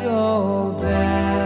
go down.